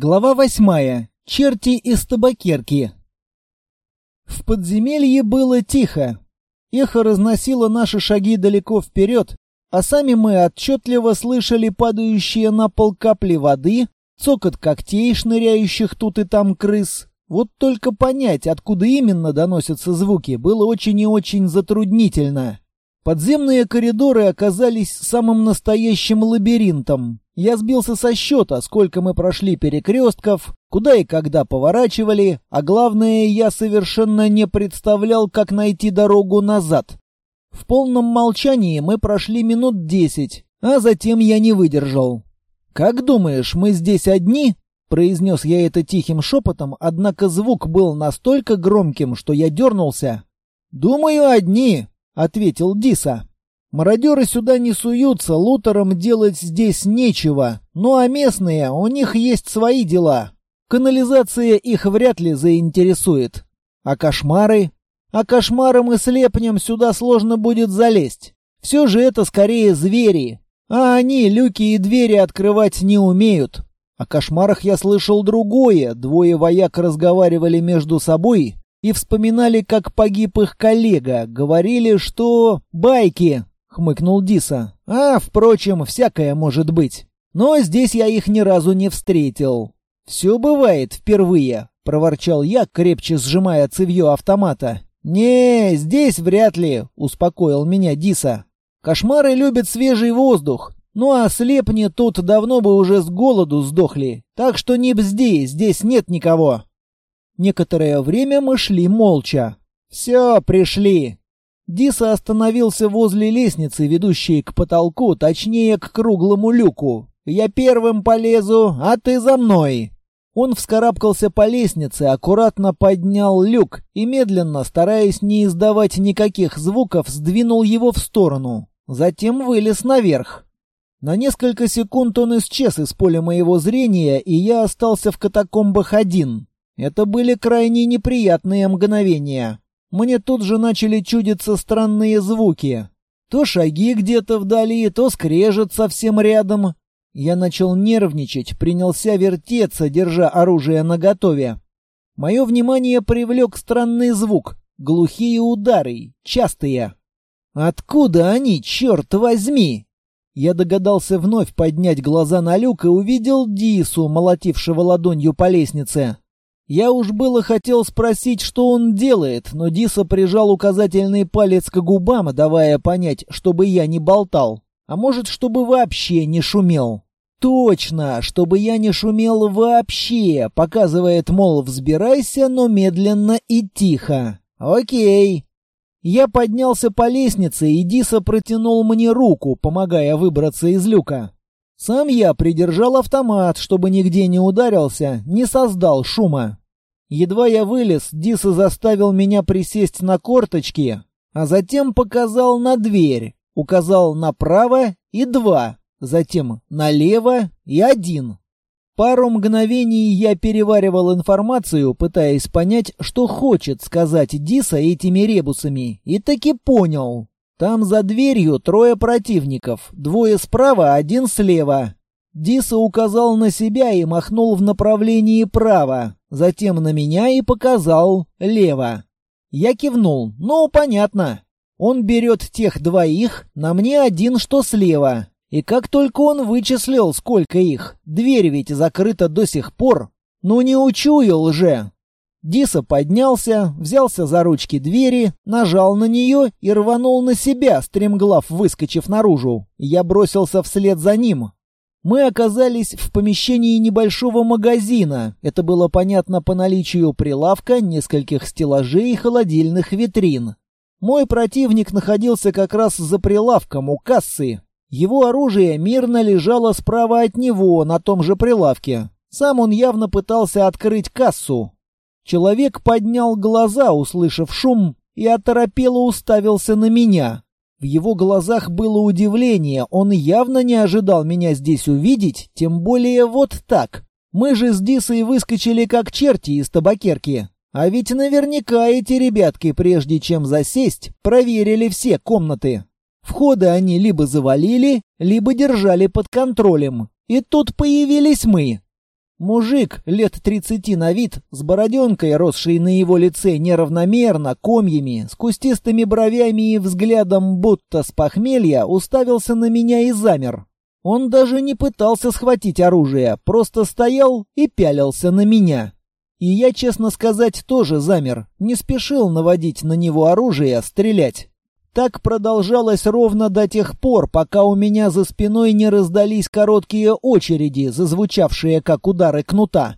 Глава восьмая. Черти из табакерки. В подземелье было тихо. Эхо разносило наши шаги далеко вперед, а сами мы отчетливо слышали падающие на пол капли воды, цокот когтей, шныряющих тут и там крыс. Вот только понять, откуда именно доносятся звуки, было очень и очень затруднительно. Подземные коридоры оказались самым настоящим лабиринтом. Я сбился со счета, сколько мы прошли перекрестков, куда и когда поворачивали, а главное, я совершенно не представлял, как найти дорогу назад. В полном молчании мы прошли минут десять, а затем я не выдержал. «Как думаешь, мы здесь одни?» Произнес я это тихим шепотом, однако звук был настолько громким, что я дернулся. «Думаю, одни», — ответил Диса. Мародеры сюда не суются, лутерам делать здесь нечего. Ну а местные, у них есть свои дела. Канализация их вряд ли заинтересует. А кошмары? А кошмары мы слепнем, сюда сложно будет залезть. Все же это скорее звери. А они люки и двери открывать не умеют. О кошмарах я слышал другое. Двое вояк разговаривали между собой и вспоминали, как погиб их коллега. Говорили, что... Байки, хмыкнул Диса. А, впрочем, всякое может быть. Но здесь я их ни разу не встретил. Все бывает впервые, проворчал я, крепче сжимая цевьё автомата. Не, здесь вряд ли, успокоил меня Диса. Кошмары любят свежий воздух. Ну а слепни тут давно бы уже с голоду сдохли. Так что не бзди, здесь нет никого. Некоторое время мы шли молча. Все, пришли. Диса остановился возле лестницы, ведущей к потолку, точнее, к круглому люку. «Я первым полезу, а ты за мной!» Он вскарабкался по лестнице, аккуратно поднял люк и медленно, стараясь не издавать никаких звуков, сдвинул его в сторону. Затем вылез наверх. На несколько секунд он исчез из поля моего зрения, и я остался в катакомбах один. Это были крайне неприятные мгновения. Мне тут же начали чудиться странные звуки. То шаги где-то вдали, то скрежет совсем рядом. Я начал нервничать, принялся вертеться, держа оружие наготове. Мое внимание привлек странный звук. Глухие удары, частые. Откуда они, черт возьми? Я догадался вновь поднять глаза на люк и увидел Дису, молотившего ладонью по лестнице. Я уж было хотел спросить, что он делает, но Диса прижал указательный палец к губам, давая понять, чтобы я не болтал. А может, чтобы вообще не шумел. Точно, чтобы я не шумел вообще, показывает, мол, взбирайся, но медленно и тихо. Окей. Я поднялся по лестнице, и Диса протянул мне руку, помогая выбраться из люка. Сам я придержал автомат, чтобы нигде не ударился, не создал шума. Едва я вылез, Диса заставил меня присесть на корточки, а затем показал на дверь, указал направо и два, затем налево и один. Пару мгновений я переваривал информацию, пытаясь понять, что хочет сказать Диса этими ребусами, и таки понял. Там за дверью трое противников, двое справа, один слева. Диса указал на себя и махнул в направлении право, затем на меня и показал лево. Я кивнул. Ну, понятно. Он берет тех двоих, на мне один, что слева. И как только он вычислил, сколько их, дверь ведь закрыта до сих пор. Ну не учуял же. Диса поднялся, взялся за ручки двери, нажал на нее и рванул на себя, стремглав выскочив наружу. Я бросился вслед за ним. Мы оказались в помещении небольшого магазина. Это было понятно по наличию прилавка, нескольких стеллажей и холодильных витрин. Мой противник находился как раз за прилавком у кассы. Его оружие мирно лежало справа от него на том же прилавке. Сам он явно пытался открыть кассу, Человек поднял глаза, услышав шум, и оторопело уставился на меня. В его глазах было удивление, он явно не ожидал меня здесь увидеть, тем более вот так. Мы же с Дисой выскочили как черти из табакерки. А ведь наверняка эти ребятки, прежде чем засесть, проверили все комнаты. Входы они либо завалили, либо держали под контролем. И тут появились мы. Мужик, лет тридцати на вид, с бороденкой, росшей на его лице неравномерно, комьями, с кустистыми бровями и взглядом, будто с похмелья, уставился на меня и замер. Он даже не пытался схватить оружие, просто стоял и пялился на меня. И я, честно сказать, тоже замер, не спешил наводить на него оружие, стрелять. Так продолжалось ровно до тех пор, пока у меня за спиной не раздались короткие очереди, зазвучавшие как удары кнута.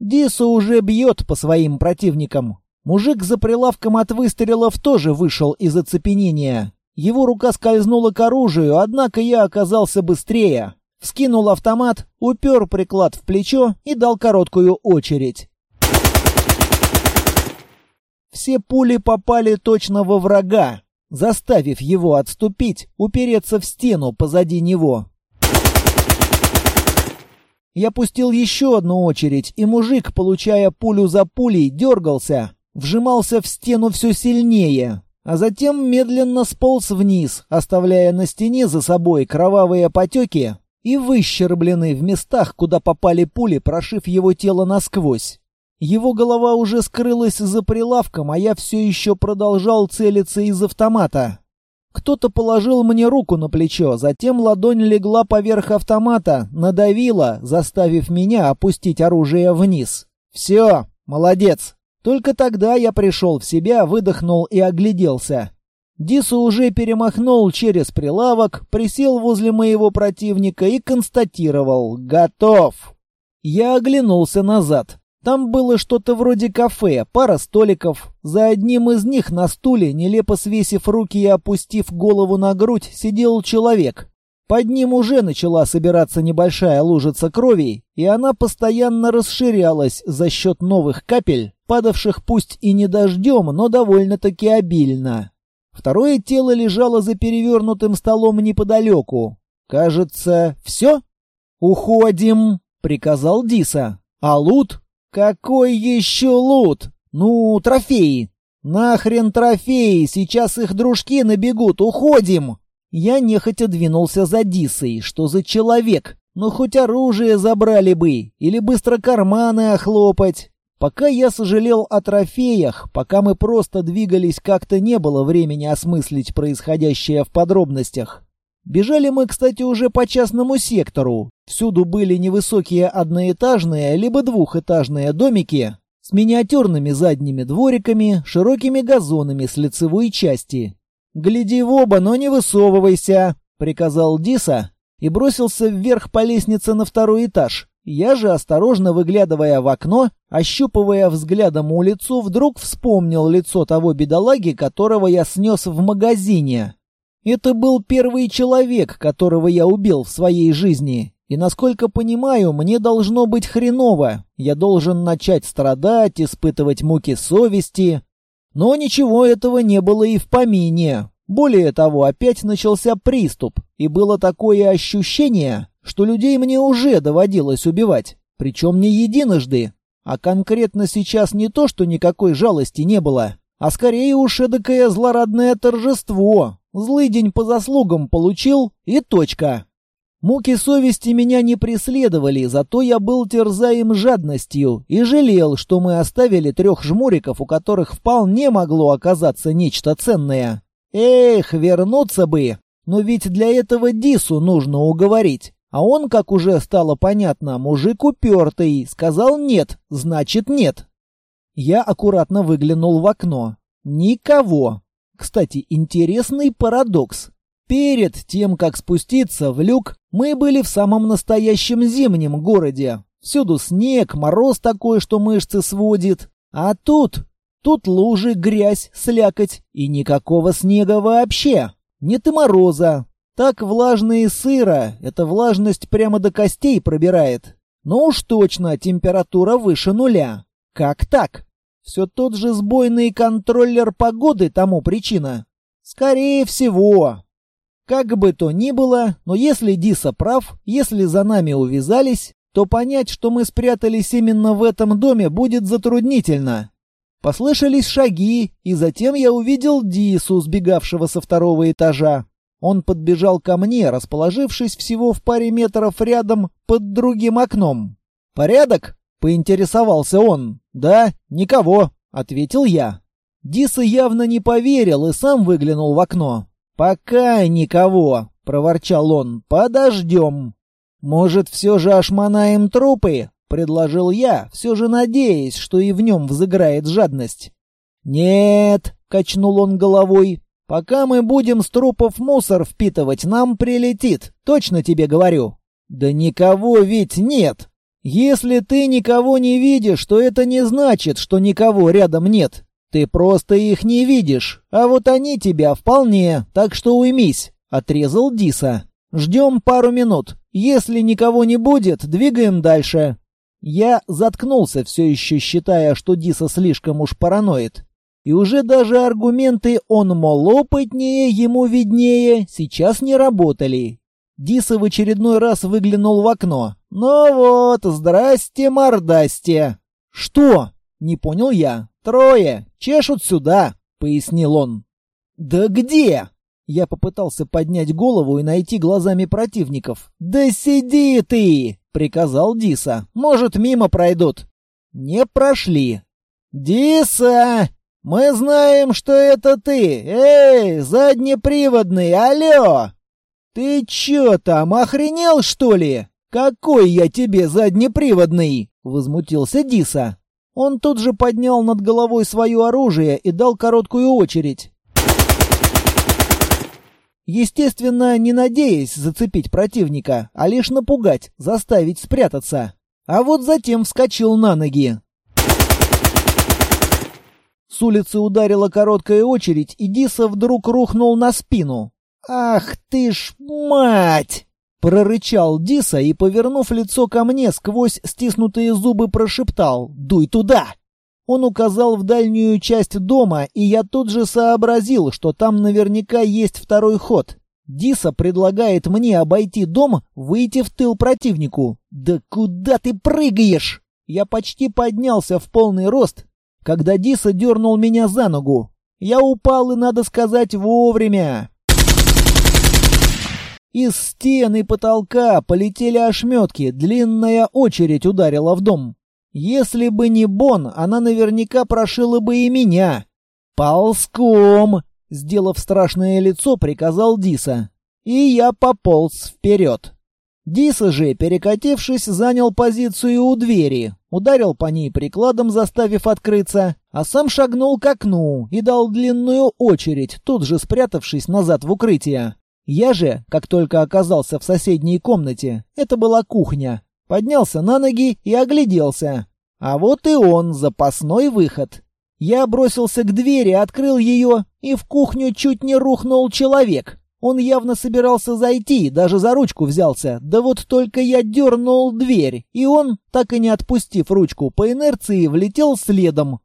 Диса уже бьет по своим противникам. Мужик за прилавком от выстрелов тоже вышел из оцепенения. Его рука скользнула к оружию, однако я оказался быстрее. Вскинул автомат, упер приклад в плечо и дал короткую очередь. Все пули попали точно во врага, заставив его отступить, упереться в стену позади него. Я пустил еще одну очередь, и мужик, получая пулю за пулей, дергался, вжимался в стену все сильнее, а затем медленно сполз вниз, оставляя на стене за собой кровавые потеки и выщерблены в местах, куда попали пули, прошив его тело насквозь. Его голова уже скрылась за прилавком, а я все еще продолжал целиться из автомата. Кто-то положил мне руку на плечо, затем ладонь легла поверх автомата, надавила, заставив меня опустить оружие вниз. «Все, молодец!» Только тогда я пришел в себя, выдохнул и огляделся. Дису уже перемахнул через прилавок, присел возле моего противника и констатировал «Готов!». Я оглянулся назад. Там было что-то вроде кафе, пара столиков. За одним из них на стуле, нелепо свесив руки и опустив голову на грудь, сидел человек. Под ним уже начала собираться небольшая лужица крови, и она постоянно расширялась за счет новых капель, падавших пусть и не дождем, но довольно-таки обильно. Второе тело лежало за перевернутым столом неподалеку. Кажется, все? «Уходим!» — приказал Диса. «А лут? «Какой еще лут? Ну, трофеи!» «Нахрен трофеи! Сейчас их дружки набегут! Уходим!» Я нехотя двинулся за Дисой. Что за человек? Ну, хоть оружие забрали бы, или быстро карманы охлопать. Пока я сожалел о трофеях, пока мы просто двигались, как-то не было времени осмыслить происходящее в подробностях. Бежали мы, кстати, уже по частному сектору. Всюду были невысокие одноэтажные либо двухэтажные домики с миниатюрными задними двориками, широкими газонами с лицевой части. «Гляди в оба, но не высовывайся», — приказал Диса и бросился вверх по лестнице на второй этаж. Я же, осторожно выглядывая в окно, ощупывая взглядом улицу, вдруг вспомнил лицо того бедолаги, которого я снес в магазине. Это был первый человек, которого я убил в своей жизни. И насколько понимаю, мне должно быть хреново. Я должен начать страдать, испытывать муки совести. Но ничего этого не было и в помине. Более того, опять начался приступ, и было такое ощущение, что людей мне уже доводилось убивать. Причем не единожды. А конкретно сейчас не то, что никакой жалости не было, а скорее уж эдакое злорадное торжество, Злый день по заслугам получил и точка. Муки совести меня не преследовали, зато я был терзаем жадностью и жалел, что мы оставили трех жмуриков, у которых вполне могло оказаться нечто ценное. Эх, вернуться бы! Но ведь для этого Дису нужно уговорить. А он, как уже стало понятно, мужик упертый, сказал нет, значит нет. Я аккуратно выглянул в окно. Никого. Кстати, интересный парадокс. Перед тем, как спуститься в люк, мы были в самом настоящем зимнем городе. Всюду снег, мороз такой, что мышцы сводит. А тут... Тут лужи, грязь, слякоть и никакого снега вообще. Нет и мороза. Так влажно и сыро, эта влажность прямо до костей пробирает. Но уж точно температура выше нуля. Как так? Все тот же сбойный контроллер погоды тому причина? Скорее всего. Как бы то ни было, но если Диса прав, если за нами увязались, то понять, что мы спрятались именно в этом доме, будет затруднительно. Послышались шаги, и затем я увидел Дису, сбегавшего со второго этажа. Он подбежал ко мне, расположившись всего в паре метров рядом под другим окном. «Порядок?» — поинтересовался он. «Да, никого», — ответил я. Диса явно не поверил и сам выглянул в окно. «Пока никого», — проворчал он. «Подождем». «Может, все же ошманаем трупы?» — предложил я, все же надеясь, что и в нем взыграет жадность. «Нет», — качнул он головой, — «пока мы будем с трупов мусор впитывать, нам прилетит, точно тебе говорю». «Да никого ведь нет!» «Если ты никого не видишь, то это не значит, что никого рядом нет. Ты просто их не видишь, а вот они тебя вполне, так что уймись», — отрезал Диса. «Ждем пару минут. Если никого не будет, двигаем дальше». Я заткнулся, все еще считая, что Диса слишком уж параноид. И уже даже аргументы «он, мол, опытнее, ему виднее» сейчас не работали. Диса в очередной раз выглянул в окно. «Ну вот, здрасте, мордасте!» «Что?» — не понял я. «Трое! Чешут сюда!» — пояснил он. «Да где?» Я попытался поднять голову и найти глазами противников. «Да сиди ты!» — приказал Диса. «Может, мимо пройдут». Не прошли. «Диса! Мы знаем, что это ты! Эй, заднеприводный, алло!» «Ты чё там, охренел, что ли? Какой я тебе заднеприводный?» — возмутился Диса. Он тут же поднял над головой свое оружие и дал короткую очередь. Естественно, не надеясь зацепить противника, а лишь напугать, заставить спрятаться. А вот затем вскочил на ноги. С улицы ударила короткая очередь, и Диса вдруг рухнул на спину. «Ах ты ж мать!» Прорычал Диса и, повернув лицо ко мне, сквозь стиснутые зубы прошептал «Дуй туда!». Он указал в дальнюю часть дома, и я тут же сообразил, что там наверняка есть второй ход. Диса предлагает мне обойти дом, выйти в тыл противнику. «Да куда ты прыгаешь?» Я почти поднялся в полный рост, когда Диса дернул меня за ногу. Я упал и, надо сказать, вовремя. Из стен и потолка полетели ошметки, длинная очередь ударила в дом. Если бы не Бон, она наверняка прошила бы и меня. «Ползком!» — сделав страшное лицо, приказал Диса. И я пополз вперед. Диса же, перекатившись, занял позицию у двери, ударил по ней прикладом, заставив открыться, а сам шагнул к окну и дал длинную очередь, тут же спрятавшись назад в укрытие. Я же, как только оказался в соседней комнате, это была кухня, поднялся на ноги и огляделся. А вот и он, запасной выход. Я бросился к двери, открыл ее, и в кухню чуть не рухнул человек. Он явно собирался зайти, даже за ручку взялся. Да вот только я дернул дверь, и он, так и не отпустив ручку, по инерции влетел следом.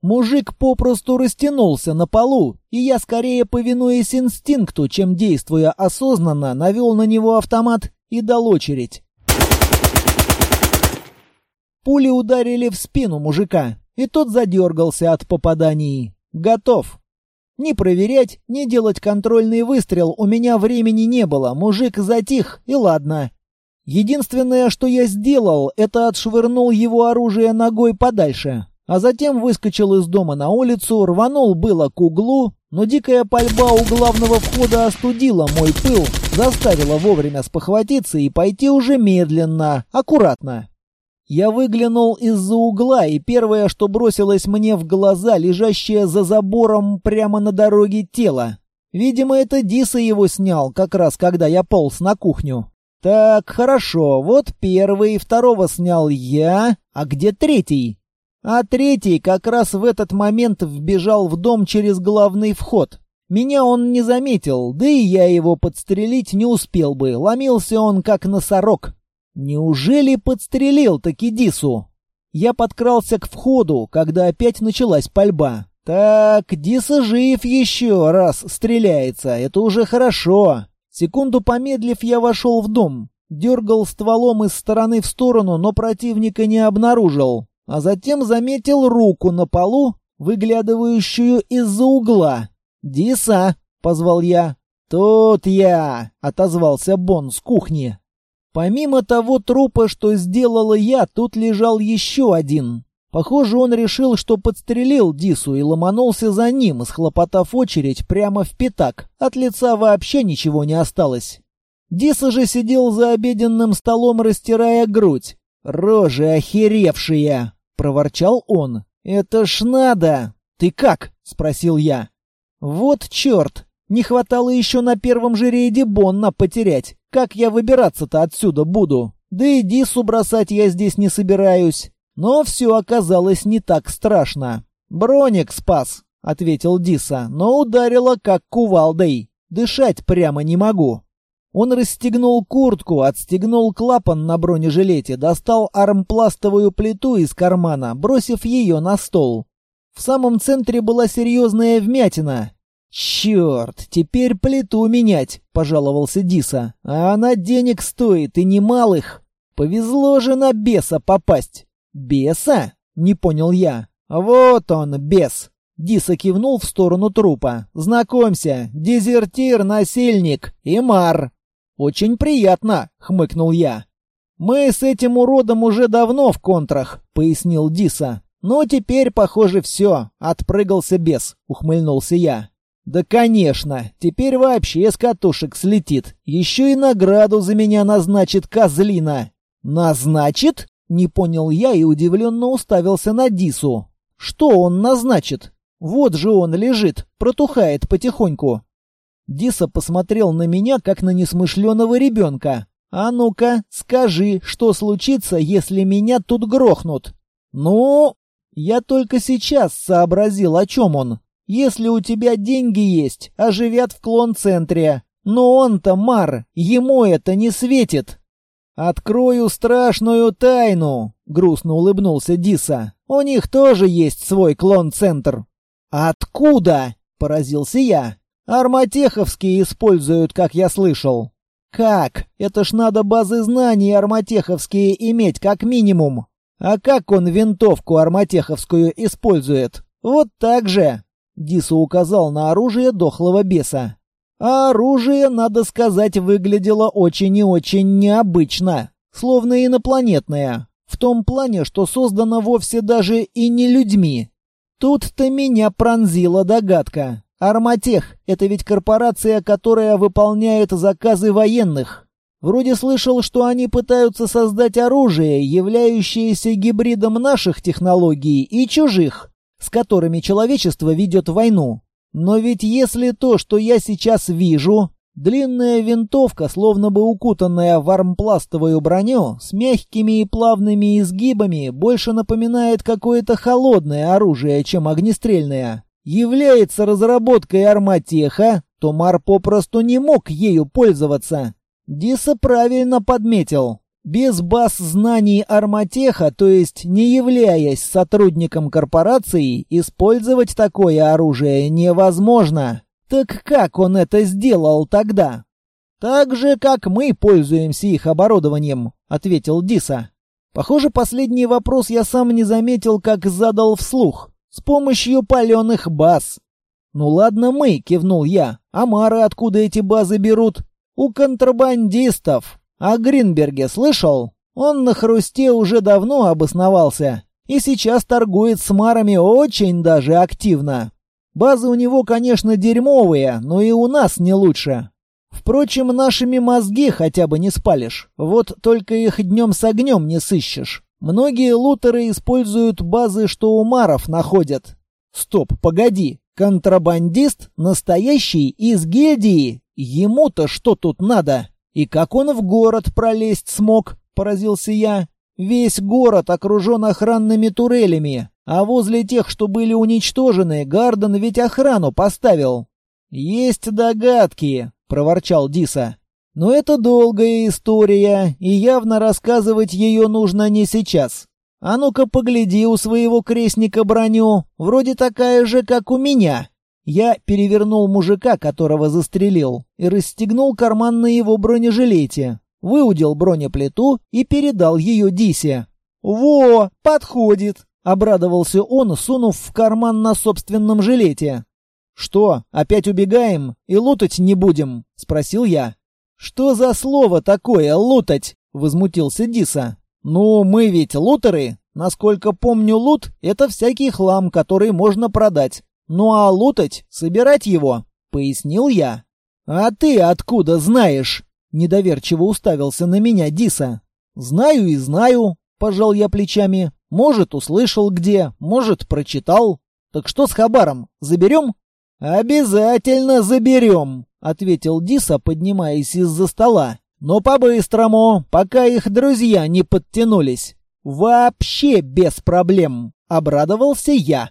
Мужик попросту растянулся на полу, и я, скорее повинуясь инстинкту, чем действуя осознанно, навел на него автомат и дал очередь. Пули ударили в спину мужика, и тот задергался от попаданий. Готов. Ни проверять, ни делать контрольный выстрел у меня времени не было, мужик затих, и ладно. Единственное, что я сделал, это отшвырнул его оружие ногой подальше а затем выскочил из дома на улицу, рванул было к углу, но дикая пальба у главного входа остудила мой пыл, заставила вовремя спохватиться и пойти уже медленно, аккуратно. Я выглянул из-за угла, и первое, что бросилось мне в глаза, лежащее за забором прямо на дороге тело. Видимо, это Диса его снял, как раз когда я полз на кухню. Так, хорошо, вот первый, второго снял я, а где третий? А третий как раз в этот момент вбежал в дом через главный вход. Меня он не заметил, да и я его подстрелить не успел бы, ломился он как носорог. Неужели подстрелил таки Дису? Я подкрался к входу, когда опять началась пальба. Так, Диса жив еще раз стреляется, это уже хорошо. Секунду помедлив, я вошел в дом. Дергал стволом из стороны в сторону, но противника не обнаружил а затем заметил руку на полу, выглядывающую из-за угла. «Диса!» — позвал я. «Тут я!» — отозвался Бон с кухни. Помимо того трупа, что сделала я, тут лежал еще один. Похоже, он решил, что подстрелил Дису и ломанулся за ним, схлопотав очередь прямо в пятак. От лица вообще ничего не осталось. Диса же сидел за обеденным столом, растирая грудь. «Рожи охеревшие!» — проворчал он. «Это ж надо!» «Ты как?» — спросил я. «Вот черт! Не хватало еще на первом же рейде Бонна потерять. Как я выбираться-то отсюда буду? Да и Дису бросать я здесь не собираюсь. Но все оказалось не так страшно. «Броник спас», — ответил Диса, но ударило как кувалдой. Дышать прямо не могу. Он расстегнул куртку, отстегнул клапан на бронежилете, достал армпластовую плиту из кармана, бросив ее на стол. В самом центре была серьезная вмятина. «Черт, теперь плиту менять», — пожаловался Диса. «А она денег стоит и немалых. Повезло же на беса попасть». «Беса?» — не понял я. «Вот он, бес». Диса кивнул в сторону трупа. «Знакомься, дезертир, насильник, Имар». «Очень приятно», — хмыкнул я. «Мы с этим уродом уже давно в контрах», — пояснил Диса. «Но теперь, похоже, все. Отпрыгался бес», — ухмыльнулся я. «Да, конечно. Теперь вообще с катушек слетит. Еще и награду за меня назначит козлина». «Назначит?» — не понял я и удивленно уставился на Дису. «Что он назначит? Вот же он лежит, протухает потихоньку». Диса посмотрел на меня, как на несмышленого ребенка. «А ну-ка, скажи, что случится, если меня тут грохнут?» «Ну...» Я только сейчас сообразил, о чем он. Если у тебя деньги есть, оживят в клон-центре. Но он-то мар, ему это не светит. Открою страшную тайну, грустно улыбнулся Диса. У них тоже есть свой клон-центр. Откуда? поразился я. Арматеховские используют, как я слышал. Как? Это ж надо базы знаний арматеховские иметь как минимум. А как он винтовку арматеховскую использует? Вот так же. Дису указал на оружие дохлого беса. А оружие, надо сказать, выглядело очень и очень необычно, словно инопланетное, в том плане, что создано вовсе даже и не людьми. Тут-то меня пронзила догадка. Арматех — это ведь корпорация, которая выполняет заказы военных. Вроде слышал, что они пытаются создать оружие, являющееся гибридом наших технологий и чужих с которыми человечество ведет войну. Но ведь если то, что я сейчас вижу, длинная винтовка, словно бы укутанная в армпластовую броню, с мягкими и плавными изгибами, больше напоминает какое-то холодное оружие, чем огнестрельное, является разработкой арматеха, то Мар попросту не мог ею пользоваться. Диса правильно подметил. Без баз знаний Арматеха, то есть не являясь сотрудником корпорации, использовать такое оружие невозможно. Так как он это сделал тогда? Так же, как мы пользуемся их оборудованием, ответил Диса. Похоже, последний вопрос я сам не заметил, как задал вслух. С помощью паленых баз. Ну ладно мы, кивнул я. А мары откуда эти базы берут? У контрабандистов. О Гринберге слышал? Он на хрусте уже давно обосновался и сейчас торгует с марами очень даже активно. Базы у него, конечно, дерьмовые, но и у нас не лучше. Впрочем, нашими мозги хотя бы не спалишь. Вот только их днем с огнем не сыщешь. Многие лутеры используют базы, что у маров находят. Стоп, погоди. Контрабандист настоящий из гильдии. Ему-то что тут надо? «И как он в город пролезть смог?» — поразился я. «Весь город окружен охранными турелями, а возле тех, что были уничтожены, Гарден ведь охрану поставил». «Есть догадки», — проворчал Диса. «Но это долгая история, и явно рассказывать ее нужно не сейчас. А ну-ка погляди у своего крестника броню, вроде такая же, как у меня». Я перевернул мужика, которого застрелил, и расстегнул карман на его бронежилете. Выудил бронеплиту и передал ее Дисе. «Во, подходит!» — обрадовался он, сунув в карман на собственном жилете. «Что, опять убегаем и лутать не будем?» — спросил я. «Что за слово такое «лутать»?» — возмутился Диса. «Ну, мы ведь лутеры. Насколько помню, лут — это всякий хлам, который можно продать. Ну а лутать — собирать его», — пояснил я. «А ты откуда знаешь?» — недоверчиво уставился на меня Диса. «Знаю и знаю», — пожал я плечами. «Может, услышал где, может, прочитал. Так что с Хабаром, заберем?» «Обязательно заберем», — ответил Диса, поднимаясь из-за стола. «Но по-быстрому, пока их друзья не подтянулись. Вообще без проблем», — обрадовался я.